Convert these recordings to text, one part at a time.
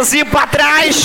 bonézinho pra trás,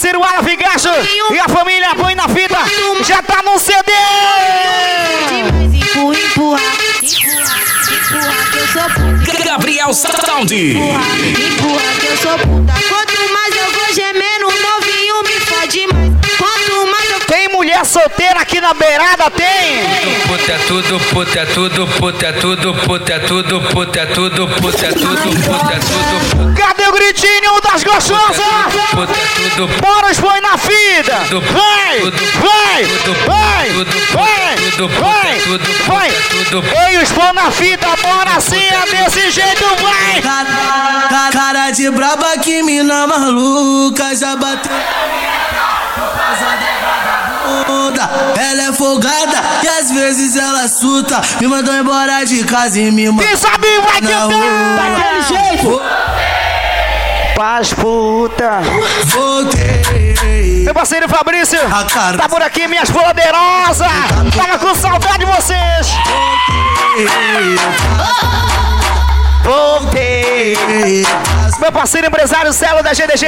parceiro Figacho e a família Põe na Fita já tá no CD! demais. Empurra, empurra, empurra, empurra, que eu sou puta. Gabriel Sound. Empurra, empurra, que eu sou puta. Mulher solteira aqui na beirada? Tem! Puta é tudo, puta é tudo, puta é tudo, puta é tudo, puta é tudo, puta é tudo, puta é tudo, Cadê o gritinho das gostosas? puta é tudo, Bora os põe na fita! Vai! Vai! Vai! Vai! Vai! Vai! Ei, os põe na fita, bora assim, é desse jeito, vai! Cara, cara de braba que mina maluca já bateu. Onda, Ela é folgada e às vezes ela suta. Me mandou embora de casa e me mandou Quem sabe vai na cantar rua. daquele jeito! Paz puta! Voltei. Meu parceiro Fabrício, tá por aqui, minhas poderosas! Tava com saudade de vocês! Voltei! Meu parceiro empresário Celo da GDG.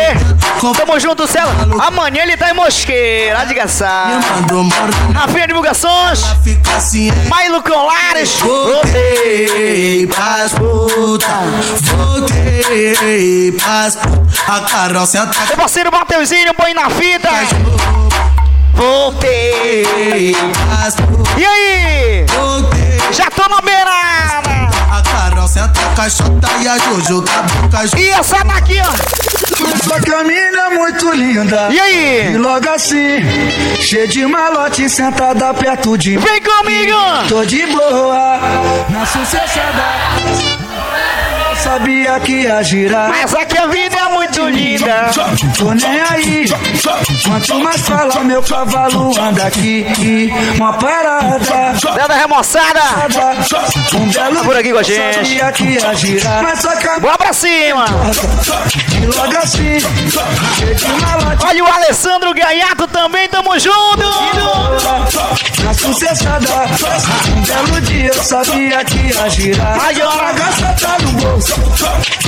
Tamo junto, Celo. Amanhã ele tá em Mosqueira, lá de Me Gaçar. mandou embora. Rafinha Divulgações. É. Mailo Colares. Voltei pras puta, voltei pras. A Carol senta Meu parceiro Mateuzinho, põe na fita. Voltei. E aí? voltei. Já tô na beirada. Senta a caixota e a Jojo boca E essa daqui, ó. Sua caminha é muito linda. E E aí? logo assim, cheia de malote, sentada perto de mim. Vem comigo. Tô de boa, na sucessada. Sabia que ia girar. Mas aqui a vida é muito linda. Tô nem aí. Quanto mais fala, meu cavalo anda aqui. Uma parada. Dando a remoçada. Um belo Tá por aqui com a gente. Mas Bora pra cima. logo assim. Olha o Alessandro Gaiato também, tamo junto. Na sucessada, um belo dia eu sabia que ia girar. Ó. A bagaça tá no bolso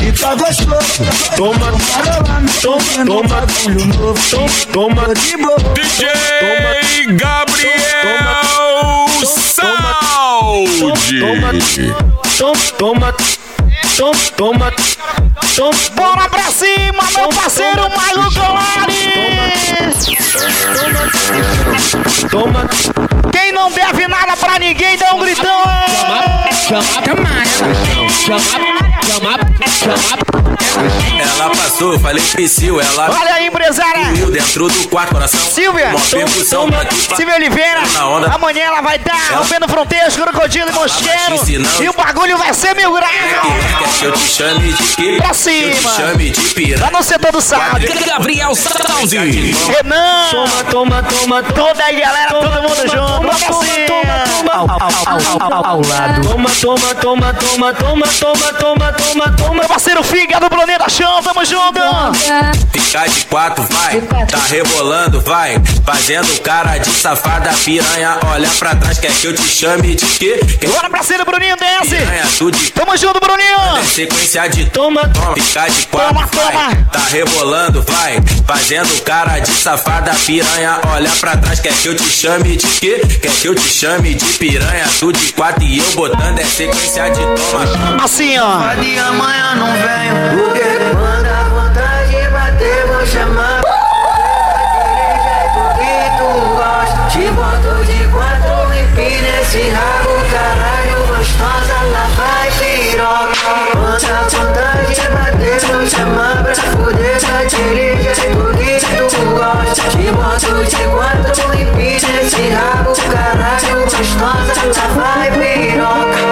e tá gostoso. Toma, toma, toma, bagulho novo. Toma, toma de boa. DJ Gabriel Saúde. Toma, toma, toma, toma, toma. Bora pra cima, meu parceiro Mailo Colares. Toma, Quem não deve nada pra ninguém, dá um gritão. Ela passou, falei psiu, ela Olha aí, empresária. viu dentro do quarto coração. Silvia. Uma percussão Silvia Oliveira, Na onda. amanhã ela vai estar rompendo fronteiras, crocodilo e mosqueiro. ensinando. E o bagulho vai ser mil graus. Que eu te chame de quê? Pra Que eu te cima. chame de Lá piranha. no setor do sabe. Gabriel Sound. Renan, toma, toma, toma, toda a galera, todo mundo junto. Pra cima. ao lado. Toma, toma, toma, toma, toma, toma, toma, toma, toma. Meu parceiro Figa do Planeta Chão, tamo junto. Ficar de quatro, vai. Tá rebolando, vai. Fazendo cara de safada piranha. Olha pra trás, quer que eu te chame de quê? Quer Bora pra cima, Bruninho, desce. piranha, tu de Tamo junto, Bruninho. sequência de Toma, toma. Ficar de quatro, Toma, vai. toma. Tá rebolando, vai. Fazendo cara de safada piranha. Olha pra trás, quer que eu te chame de quê? Quer que eu te chame de piranha? Tu de quatro e eu botando é sequência de toma. Assim, ó. E amanhã não venho, Se lago, caralho, gostosa, ela vai piroca. Manda, manda. Empina esse rabo, batendo, chama pra fuder daquele jeito que tu gosta. Te boto de quatro e pisa esse rabo, caralho, gostosa, lá vai piroca.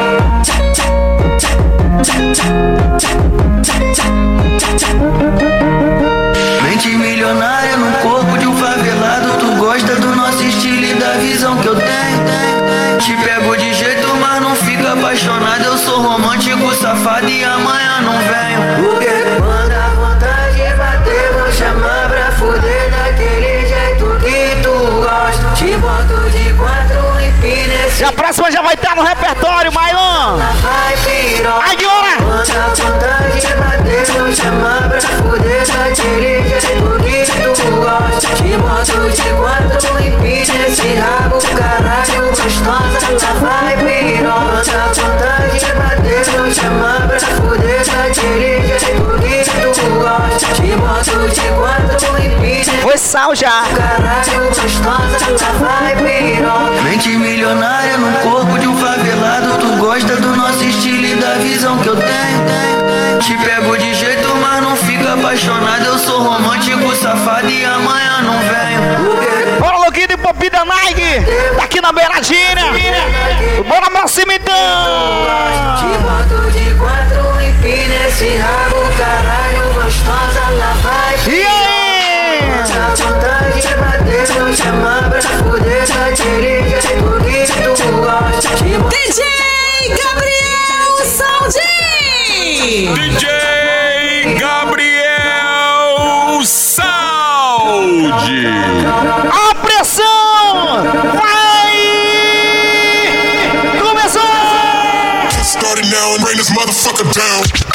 Mente milionária no corpo de um favelado, tu gosta do nosso estilo e da visão que eu tenho. Te pego de jeito, mas não fica apaixonado. Eu sou romântico, safado e amanhã próxima já vai estar no repertório, Mailon. Agora! Vai, saudade sal já. Mente milionária no corpo de um favelado. Tu gosta do nosso estilo e da visão que eu tenho. Te pego de jeito, mas não fica apaixonado. Eu sou romântico, safado e amanhã não venho. Bora, Luquinho de Popi da Nike. Tá aqui na beiradinha. Bora pra cima Te então. boto de quatro e esse rabo, caralho, gostosa, vai E aí? DJ Gabriel Saldi! DJ Gabriel Saldi! A pressão vai! Começou! Starting now and bring this motherfucker down.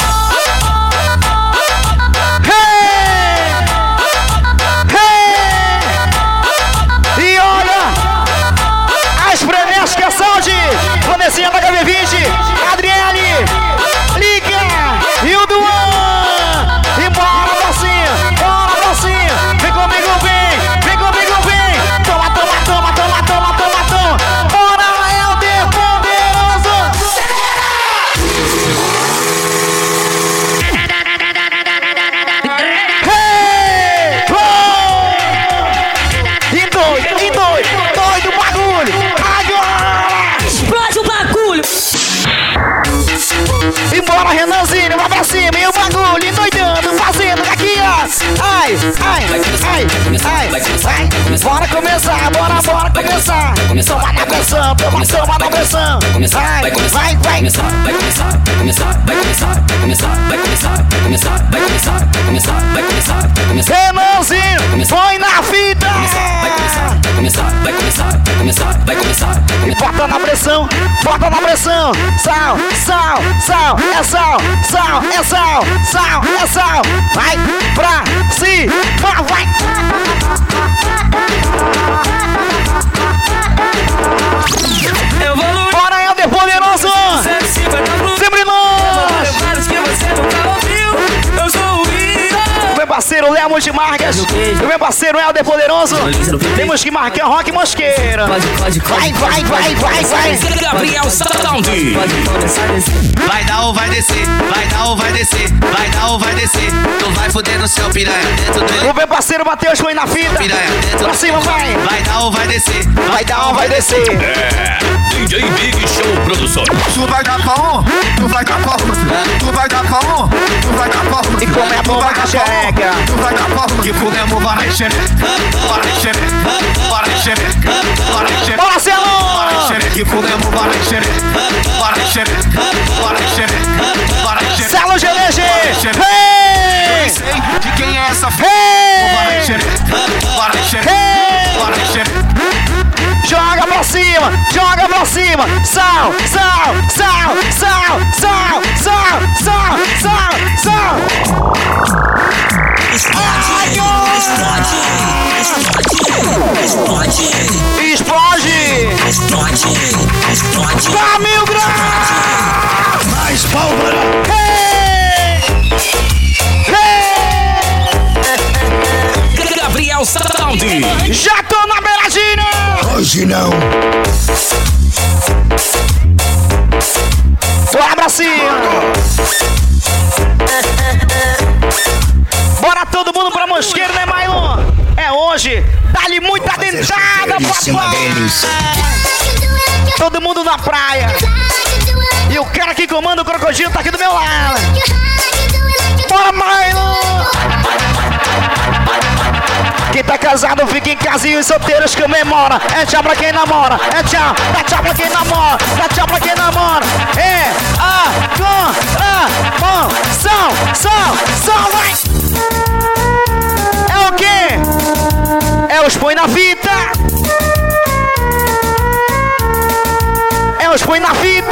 Ai, ai, ai, ai, ai! Bora começar, bora, bora começar! Toma na pressão, toma, toma na pressão! Vai, vai, vai! Vai começar, vai começar, vai começar, vai começar, vai começar, vai começar, vai começar, vai começar, vai começar, vai começar. Renanzinho, põe na fita! Vai começar, vai começar, vai começar, vai começar, vai começar, vai começar. Bota na pressão, bota na pressão. Sal, sal, sal, é sal, sal, é sal, sal, é sal. Vai pra cima, vai. Eu vou Bora, Helder. Rio. O meu parceiro Léo Multimarcas. O meu parceiro Helder Poderoso. Temos que marcar Rock Mosqueira. Vai, vai, vai, vai, vai. Gabriel Saldi. Vai dar ou vai descer, vai dar ou vai descer, vai dar ou vai descer. Tu vai fuder no seu piranha O meu parceiro Matheus põe na fita. Pra cima, vai. Vai dar ou vai descer, Vai dar ou vai descer. É, DJ Big Show Produções. Tu vai dar pra um, tu vai dar pra um, tu vai dar pra um, tu vai dar pra um. E como é bom na xereca. Tu vai dar pra um, que fudemos, vai xereca, vai xereca, vai xereca, vai xereca. Bora. Vai xereca, que fudemos, vai xereca, vai xereca, vai xereca, vai xereca. Celo GDG. Hey! De quem é essa f***. Joga pra cima, joga pra cima. Sal, sal, sal, sal, sal, sal, sal, sal, sal. Explode! Dá mil graus! Mais pólvora. Hey! Gabriel Sound. Já tô na beiradinha. Hoje não. Tô abracinho. Bora todo mundo pra mosqueiro, né, Mailon? É hoje. Dá-lhe muita dentada, papai. Todo mundo na praia. E o cara que comanda o crocodilo tá aqui do meu lado. Bora, Milo! Quem tá casado fica em casa e os solteiros comemora. É tchau pra quem namora. É tchau, dá tchau pra quem namora. Dá tchau pra quem namora. É a coração, som, som, vai! É o quê? É os põe na fita. É os põe na fita.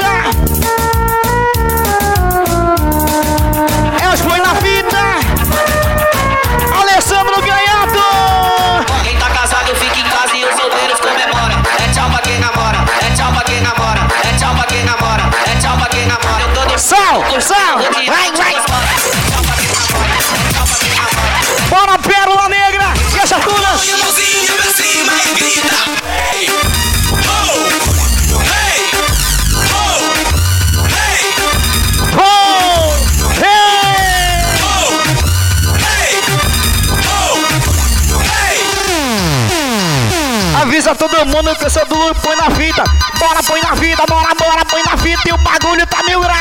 Mundo que eu sou do Lu, põe na fita. Bora, põe na fita, bora, bora, põe na fita e o bagulho tá mil graus.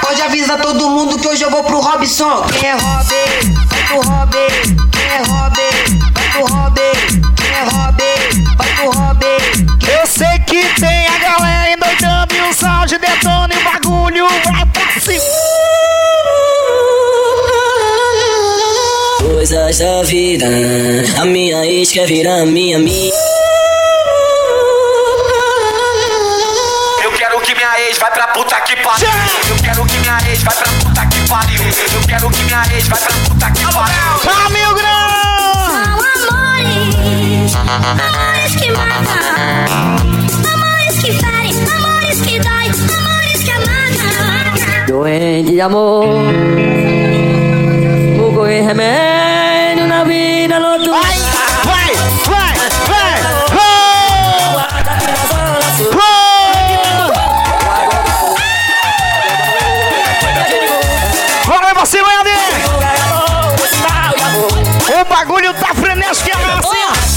Pode avisar todo mundo que hoje eu vou pro Robson. Quem é Robin? Vai pro Robin. Quem é Robin? Vai pro Robin. Quem é Robin? Vai pro Robin. Eu sei que tem a galera endoidando e o sound detona e o bagulho vai pra cima. Coisas da vida, a minha ex quer virar minha amiga. Eu quero que minha ex vai pra puta que pariu. Tá mil graus! São amores, amores que matam, amores que ferem, amores que dói, amores que amatam. Doente de amor, fogo e remédio na vida noturna.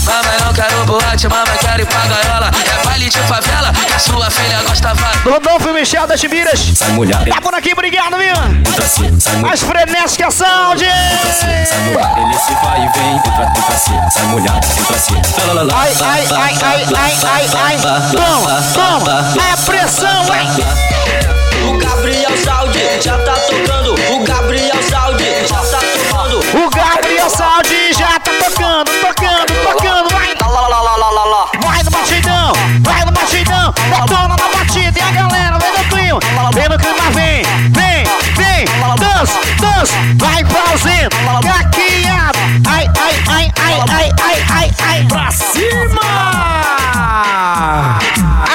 Mamãe, não quero boate, mamãe, quero ir pra gaiola. É baile de favela, a sua filha gosta vai. Rodolfo e Michel das Tibiras. Sai mulher. Tá por aqui, obrigado, viu? Entra assim, sai mulher. As frenéticas sound! Sai mulher. Ele se vai e vem, entra, entra assim, sai mulher, entra assim. Ai, ai, ai, ai, ai, ai, ai. Toma, toma. É pressão, vai. O Gabriel Saudi já tá tocando. O Gabriel Saudi já tá tocando. O Gabriel Saldi tocando, tocando, tocando, vai! Vai no batidão, vai no batidão, detona na batida e a galera vem no clima, vem no clima, vem, vem, vem, dança, dança, vai fazendo, caqueado, ai, ai, ai, ai, ai, ai, ai, ai, pra cima!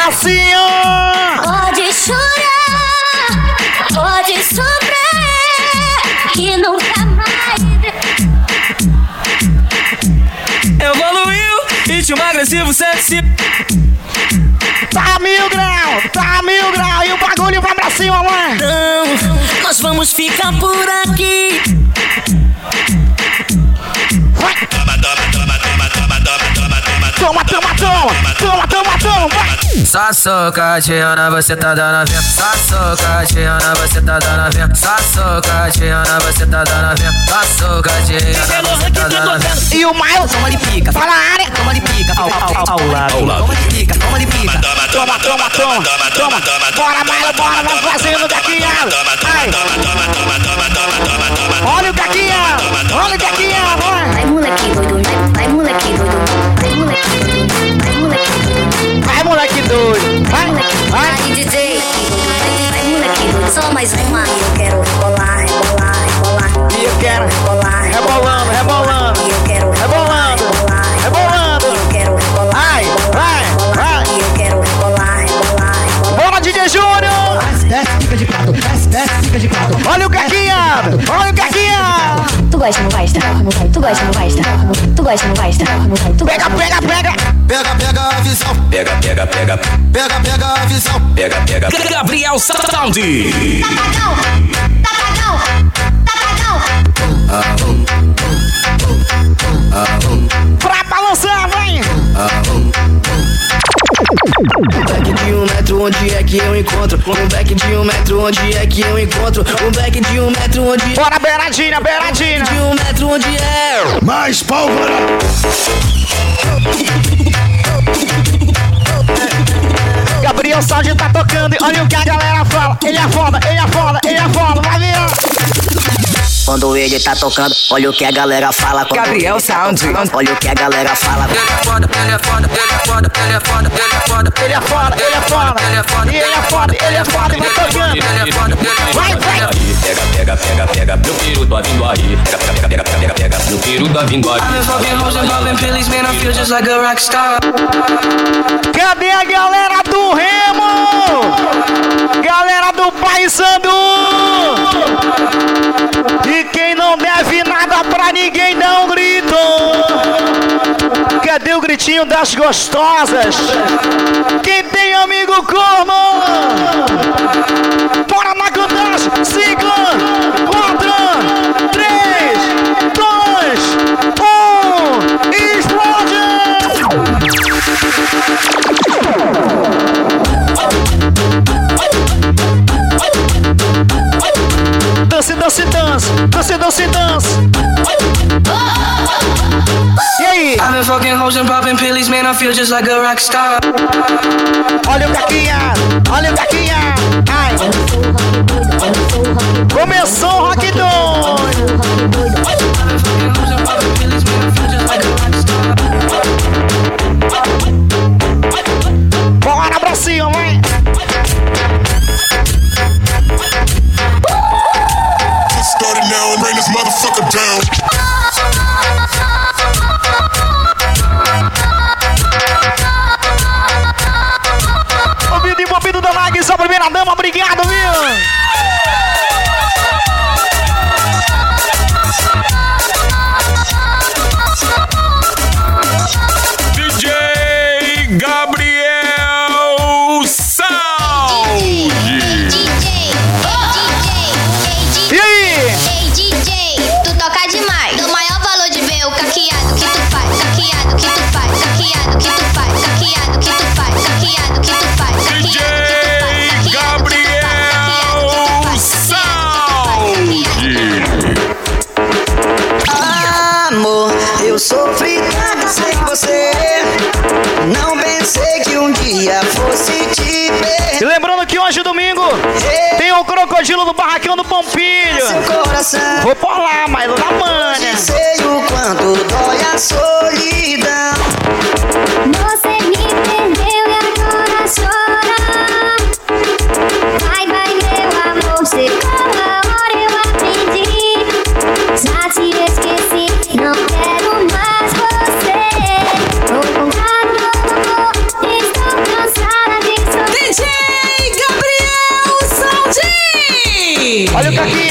Assim, ó! Pode chorar, pode sofrer, que nunca mais. Ritmo agressivo, sexy. Tá mil grau, tá mil grau e o bagulho vai pra cima, mãe! Então, nós vamos ficar por aqui. Toma, toma, toma, toma, toma, toma, vai! Só socadinha, você tá dando a vento. Só socadinha, você tá dando a vento. Só socadinha, você tá dando a vento. Só socadinha, você tá dando a vento. E o Miles, Toma de pica, tá na área! toma de pica, ao, ao, ao lado. Toma de pica, toma de pica. Toma, toma, toma, toma! Bora, Miles, bora, vai fazendo caqueado! Ai! Olha o caqueado! Olha o vai! Vai moleque doido! Vai, vai! DJ, vai moleque doido, só mais uma. E eu quero rebolar, rebolar, rebolar. E eu quero rebolar, rebolando, rebolando, E eu quero rebolando, rebolar, rebolando! E eu quero rebolar, Ai, vai, vai! E eu quero rebolar, rebolar, rebolar. Bora, DJ Júnior! Desce, fica de quatro. Desce, desce, fica de quatro. Olha o caqueado! Olha o caqueado! Tu gosta, não gosta? Tu gosta, não gosta? Tu gosta, não gosta? Tu Pega, pega, pega! Pega, pega a visão. Pega, pega, pega. Pega, pega a visão. Pega, pega. Gabriel Sound. Tapagão, tapagão, tapagão. Pra balançar, vai! Um back de um metro, onde é que eu encontro? Um back de um metro, onde é que eu encontro? Um back de um metro, onde Bora, beiradinha, beiradinha! de um metro, onde é? Mais pólvora! Gabriel Sound tá tocando e olha o que a galera fala. Ele é foda, ele é foda, ele é foda, vai vir! Quando ele tá tocando, olha o que a galera fala. Quando Gabriel Sound. Olha o que a galera fala. Ele é foda, ele é foda, ele é foda, ele é foda, ele é foda. Ele é foda, ele é foda, Ele é foda, e ele é foda, ele é foda, e vai tocando. Ele é foda, ele é Vai, foda, vai! ele é Pega, pega, pega, pega, meu peru tá vindo aí. Pega, pega, pega, pega, pega, pega, meu peru tá vindo aí. I've been fucking hoes and popping pills, man, I feel just like a rock star. Cadê a galera do Remo? Galera do Paysandu! E quem não deve nada pra ninguém, dá um grito! Cadê o gritinho das gostosas? Quem tem amigo como? Bora na contagem! 5, 4, Dance, dance, dance, dance, dance, dance. E aí? I've been fucking hoes and popping pills, man, I feel just like a rock star. Olha o caquinha, olha o caquinha. Ai. Começou o rock doido. Olha o caquinha,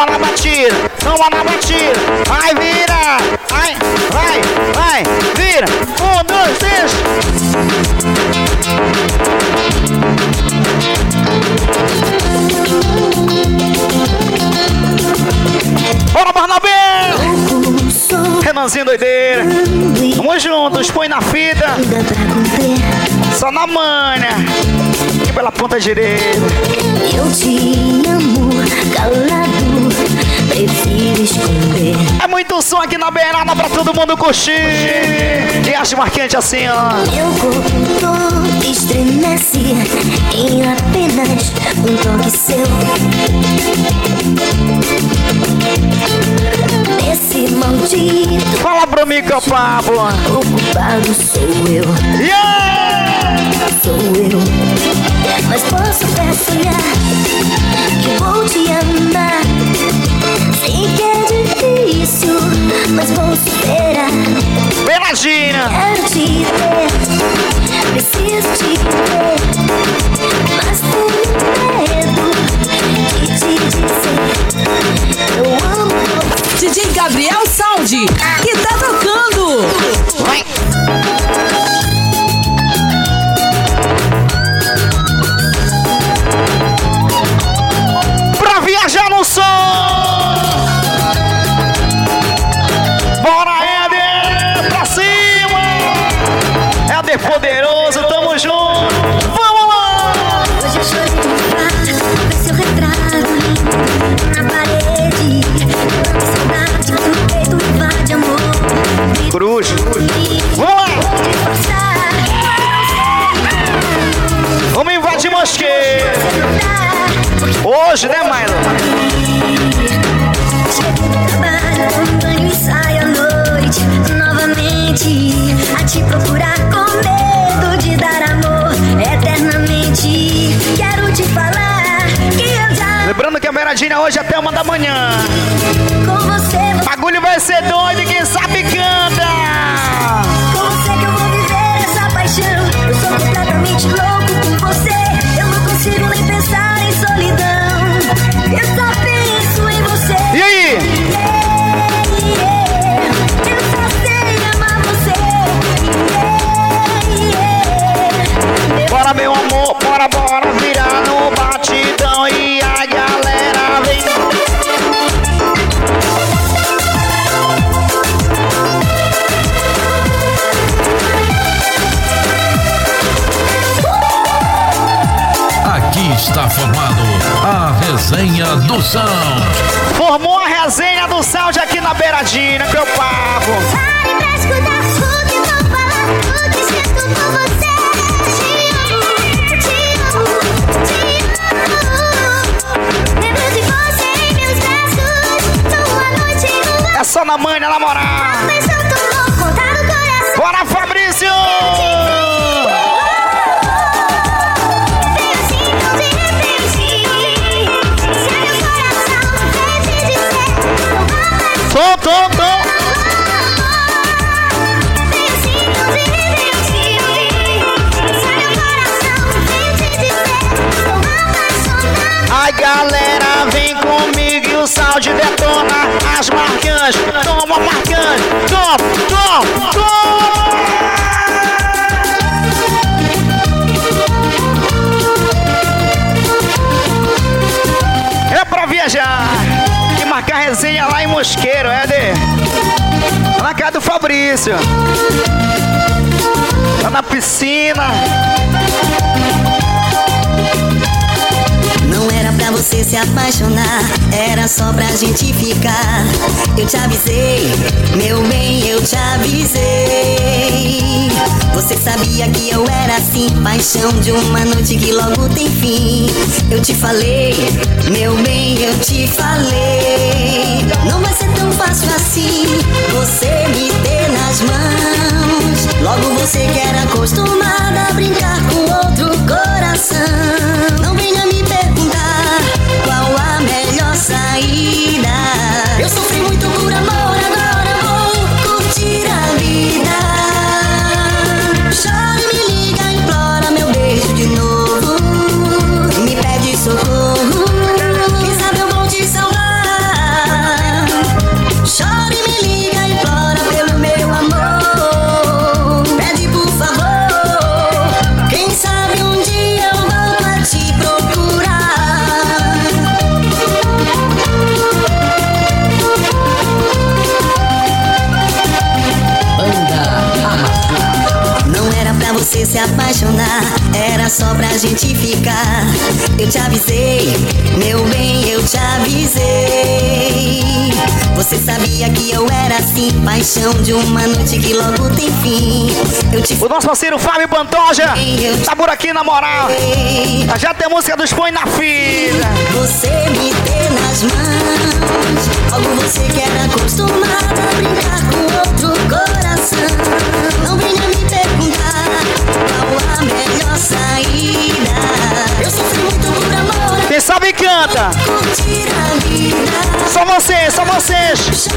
toma na batida, toma na batida. Vai, vira, vai, vai, vai, vira. Um, dois, três. Bora, Barnabé! Renanzinho doideira. Vamos juntos, põe na fita. Só na manha. E pela ponta direita. Eu te amo, calado, prefiro esconder. É muito som aqui na beirada pra todo mundo curtir. E acho marcante assim, ó. Meu corpo estremece em apenas um toque seu. Esse maldito Fala pra mim que eu papo. o culpado sou eu. Yeah! Sou eu. Mas posso até sonhar que vou te amar. Sei que é difícil, mas vou superar. Beiradinha! Quero te ver, preciso te ver, mas tenho medo de te dizer. Eu amo DJ Gabriel Sound, que tá tocando. Pra resenha do Sound. Formou a resenha do sound aqui na beiradinha, meu papo. Pare pra escutar o que vou falar, o que sinto por você. Te amo, te amo, te amo. Lembro de você em meus braços, numa noite em É só na manha, na moral. Coração. Bora, Fabrício! Dizer, estou apaixonada. A galera vem comigo e o sound detona as marcantes. Toma marcante, toma, toma, toma! É pra viajar marcar resenha lá em Mosqueiro, é de? Tá na casa do Fabrício. Tá na piscina. Não era pra você se apaixonar, era só pra gente ficar. Eu te avisei, meu bem, eu te avisei. Você sabia que eu era assim, paixão de uma noite que logo tem fim. Eu te falei, meu bem, eu te falei. Não vai paixão de uma noite que logo tem fim. Te... O nosso parceiro Fábio Pantoja tá por aqui na moral. Já tem música dos Põe na Fila. Você me ter nas mãos, algo você que era acostumada a brincar com outro coração. Não venha me perguntar qual a melhor saída. Eu sofri muito por amor. Quem sabe canta. Só vocês, só vocês.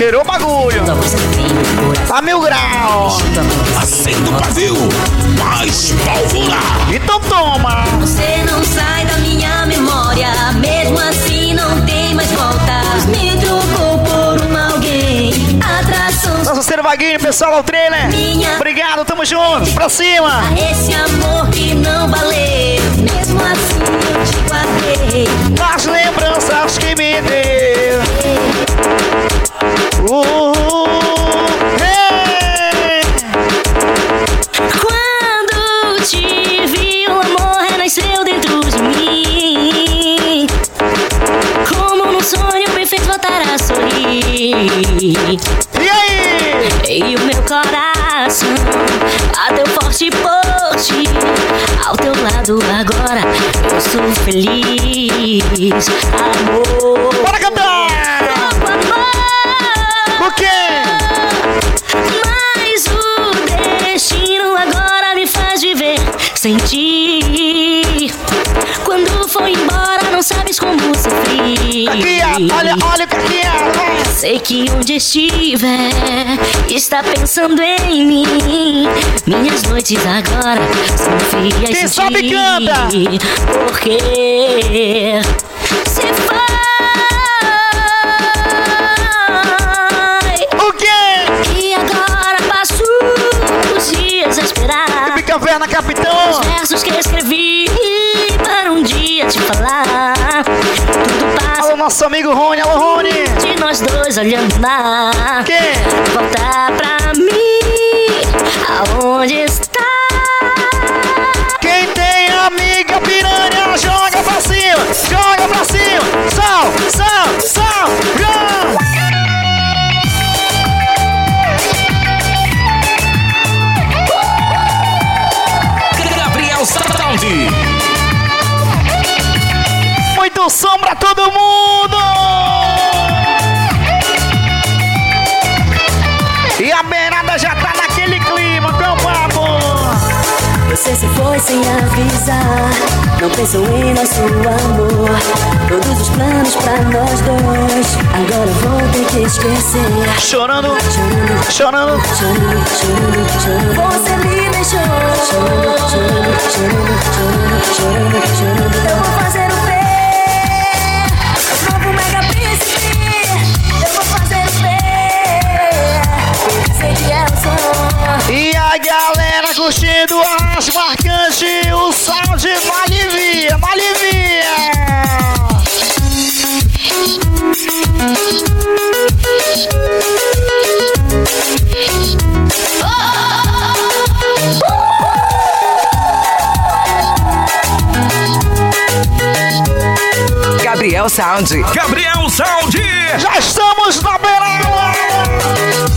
Cheirou bagulho! Tá mil grau! Acendo o pavio, mais pólvora. Então toma! Você não sai da minha memória, mesmo assim não tem mais volta. Me trocou por um alguém, atração. Nosso ser Vaguinho, pessoal ao trailer! Obrigado, tamo junto! Pra cima! Esse amor que não valeu, mesmo assim eu te guardei. As lembranças que me deu! Hey! Quando te vi, o amor renasceu dentro de mim. Como num sonho perfeito voltar a sorrir. E aí? E o meu coração bateu forte por ti. Ao teu lado agora eu sou feliz. Amor. Bora cantar! O quê? Mas o destino agora me faz viver sem ti. Quando foi embora, não sabes como ó, olha, olha o que aqui é. Sei que onde estiver, está pensando em mim. Minhas noites agora são frias Quem sabe canta. Porque se Os versos que escrevi para um dia te falar. Tudo passa. Alô, nosso amigo Rony, alô, Rony! De nós dois olhando mar. Quem? Voltar pra mim. Aonde está? Quem tem amiga piranha, joga pra cima! Joga pra cima! Sal, sal, sal! Run! Sound. Muito som pra todo mundo! E a beirada já tá naquele clima, meu papo! Você se foi sem avisar, não pensou em nosso amor. Todos os planos pra nós dois, agora vou ter que esquecer. Chorando, chorando, chorando, chorando, chorando. Você me chorando. Eu vou o mega príncipe, eu vou fazer o quê? Sei que é o som. E a galera curtindo as marcantes, o som de Malivia, Malivia. Sound. Gabriel Sound. Já estamos na beirada.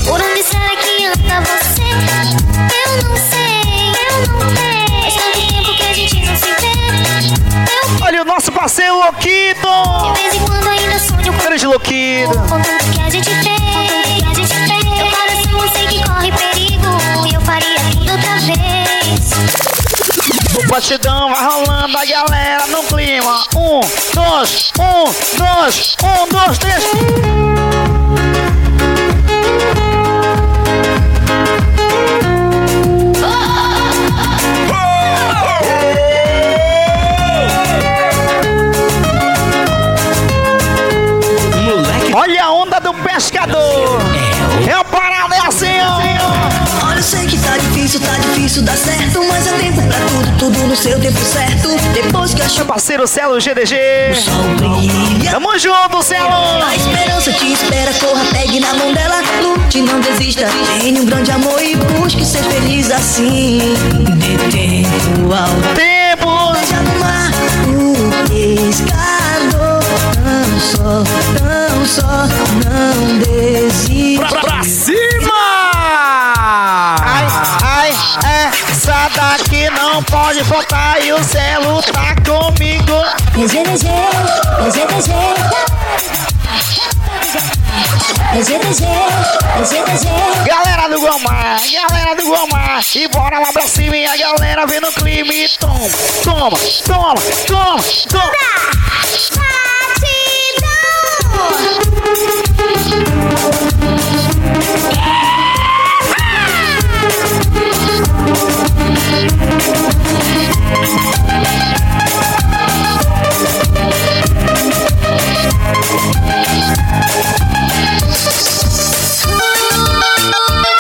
Por onde será que anda você? Eu não sei, eu não sei. Faz tanto tempo que a gente não se vê. Olha o nosso parceiro Loquito. De vez em quando ainda sonho com Grande Loquito. com tudo que a gente fez. Batidão vai rolando, a galera no clima. Um, dois, um, dois, um, dois, três. Moleque. Olha a onda do pescador. Difícil dar certo, mas é tempo pra tudo, tudo no seu tempo certo. Depois que a Meu chuva parceiro Celo GDG. brilha, Tamo junto, Celo. a esperança te espera, corra, pegue na mão dela, lute, não desista. Tenha um grande amor e busque ser feliz assim. Dê tempo ao Tempo. Veja no mar o pescador. Não só, não só, não pode faltar e o Celo tá comigo. Galera do Guamá, galera do Guamá, e bora lá pra cima e a galera vem no clima e toma, toma, toma, toma, toma. Alô,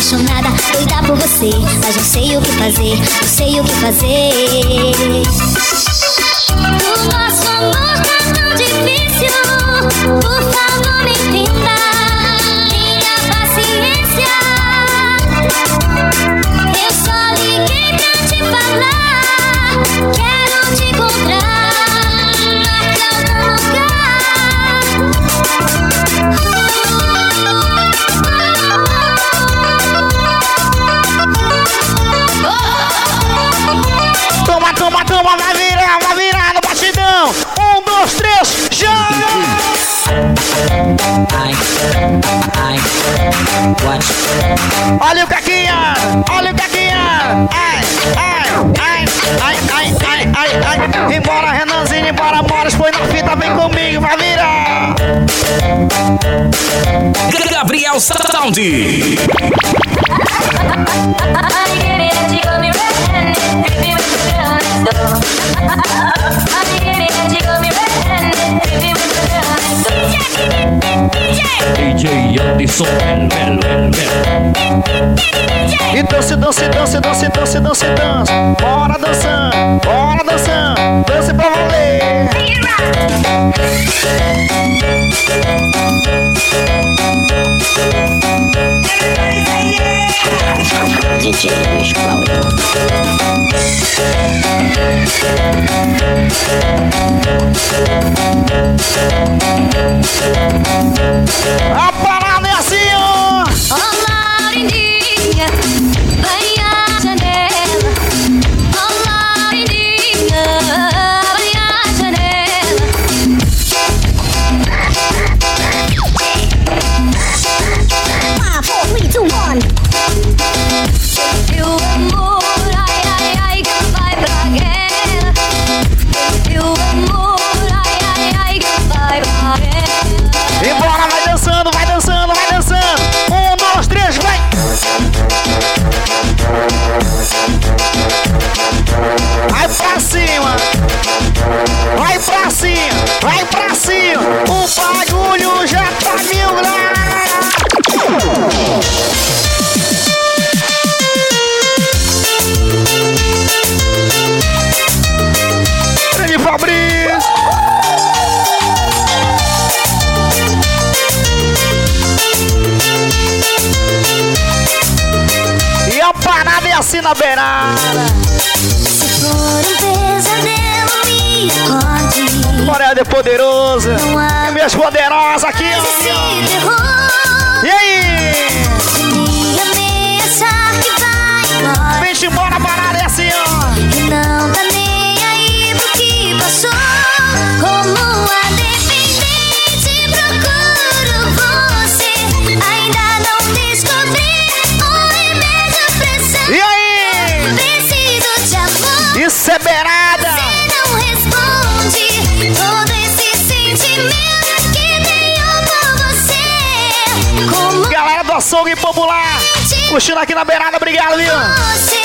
apaixonada, doida por você. Mas não sei o que fazer, não sei o que fazer. O nosso amor tá tão difícil. Por favor, me entenda. Sound. DJ Anderson Melo, Melo, Melo. E dança, dança, dança, dança, dança, dança, dança. Bora dançando, bora dançando. Dança pra valer. dzieci szkoły. Apa! É beirada. Você não responde todo esse sentimento que tenho por você. Como Galera do açougue popular. Curtindo aqui na beirada, obrigado, viu? você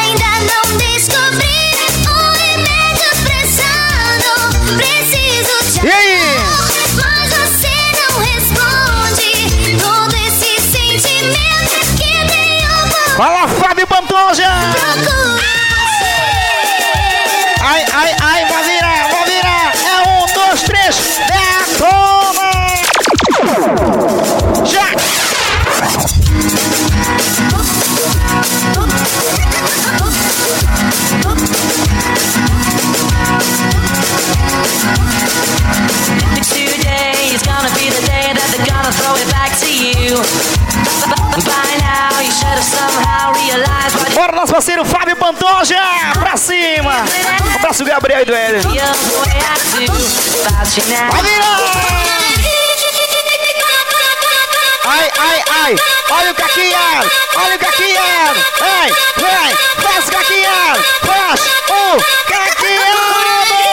ainda não descobri o remédio pressando. Preciso de E aí? mas você não responde todo esse sentimento que tenho por Fala, Fábio Pantoja. Nosso parceiro Fábio Pantoja. Pra cima. Um abraço, Gabriel e do Hélio. about you now. Vai virar! Ai, ai, ai! Olha o caquinhado! Olha o caquinhado! Ai, vai! Faz o caquinhado! Faz o caquinhado!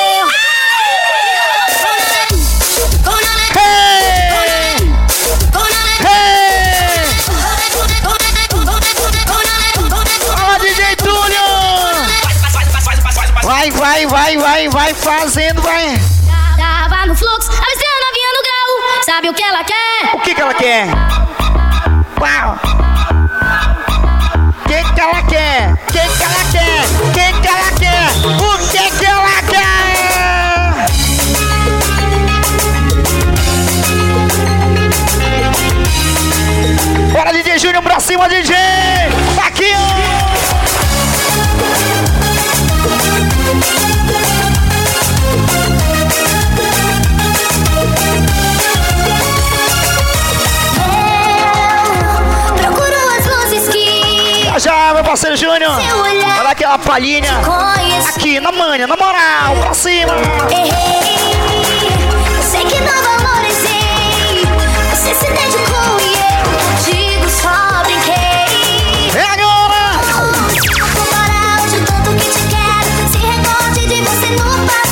Vai, vai, vai, vai, fazendo, vai! Tava no fluxo, a novinha no grau. Sabe o que ela quer? O que que ela quer? Uau! O que que ela quer? O que que ela quer? O que que ela quer? O que que ela quer? Bora, DJ Júnior, pra cima, DJ! Aqui, ó! Parceiro Júnior! Olha aquela palhinha! Aqui, na manha, na moral, pra cima! Errei. Sei que não valorizei. Você se dedicou e eu digo só brinquei. É agora! Agora hoje o tanto que te quero. Se recorde de você no passado.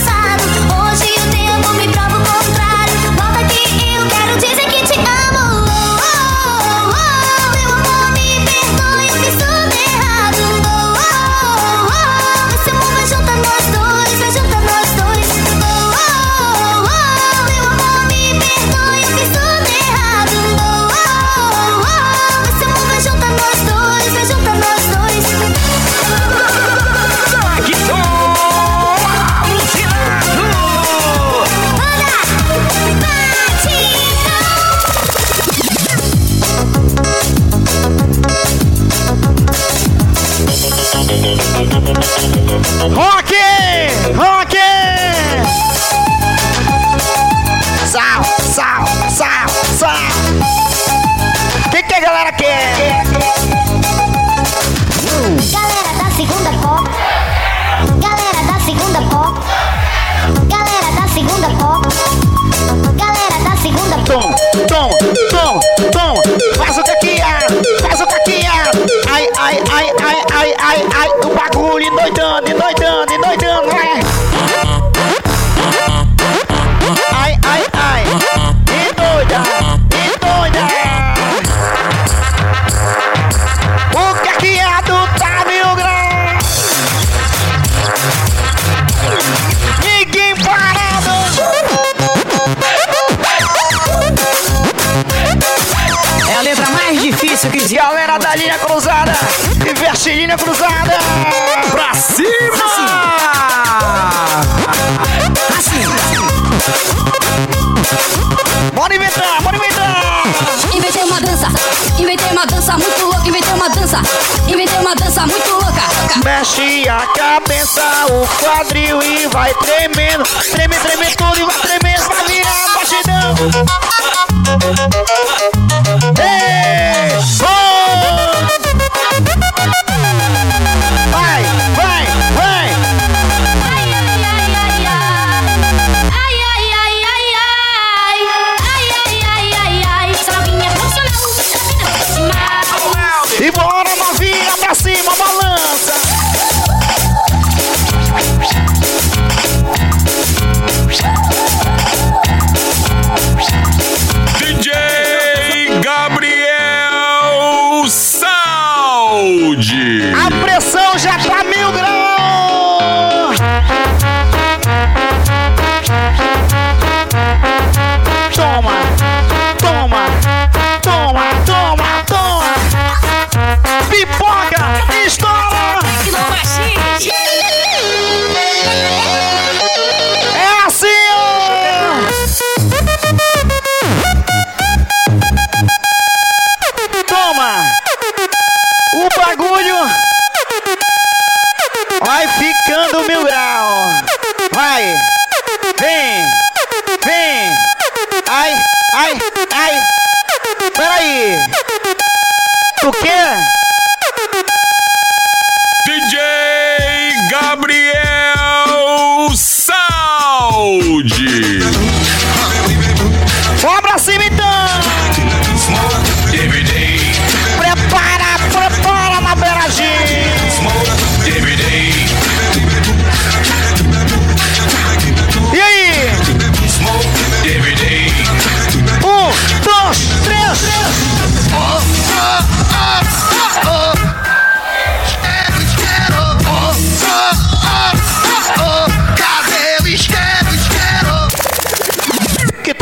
Mexe a cabeça, o quadril e vai tremendo. Treme, treme tudo e vai tremendo, vai virar batidão.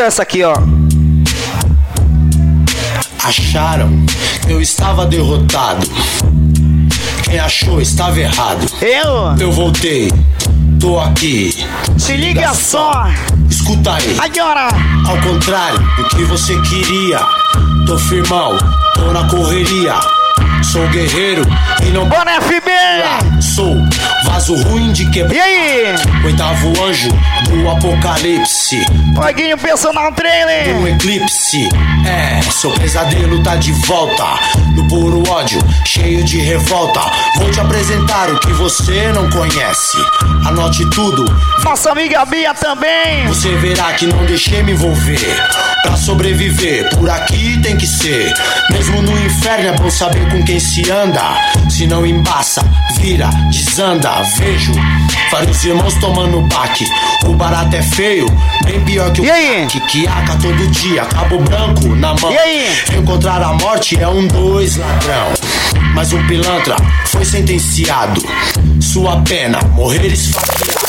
Essa aqui, ó? Acharam que eu estava derrotado. Quem achou estava errado. Eu? Eu voltei. Tô aqui. Se liga só. Escuta aí. Agora. Ao contrário do que você queria. Tô firmão, tô na correria. Sou guerreiro e não. Bora, FB! Sou vaso ruim de quebrar. E aí? Oitavo anjo do apocalipse. Paguinho personal trailer. Um eclipse. É, seu pesadelo tá de volta. No puro ódio, cheio de revolta. Vou te apresentar o que você não conhece. Anote tudo. Nossa amiga Bia também. Você verá que não deixei me envolver. Pra sobreviver, por aqui tem que ser. Mesmo no inferno é bom saber com quem se anda. Se não embaça, vira, desanda. Vejo vários irmãos tomando baque. O barato é feio, bem pior que o E aí? que quiaca todo dia, cabo branco na mão. E aí? Encontrar a morte é um dois ladrão. Mas um pilantra foi sentenciado. Sua pena, morrer esfaqueado.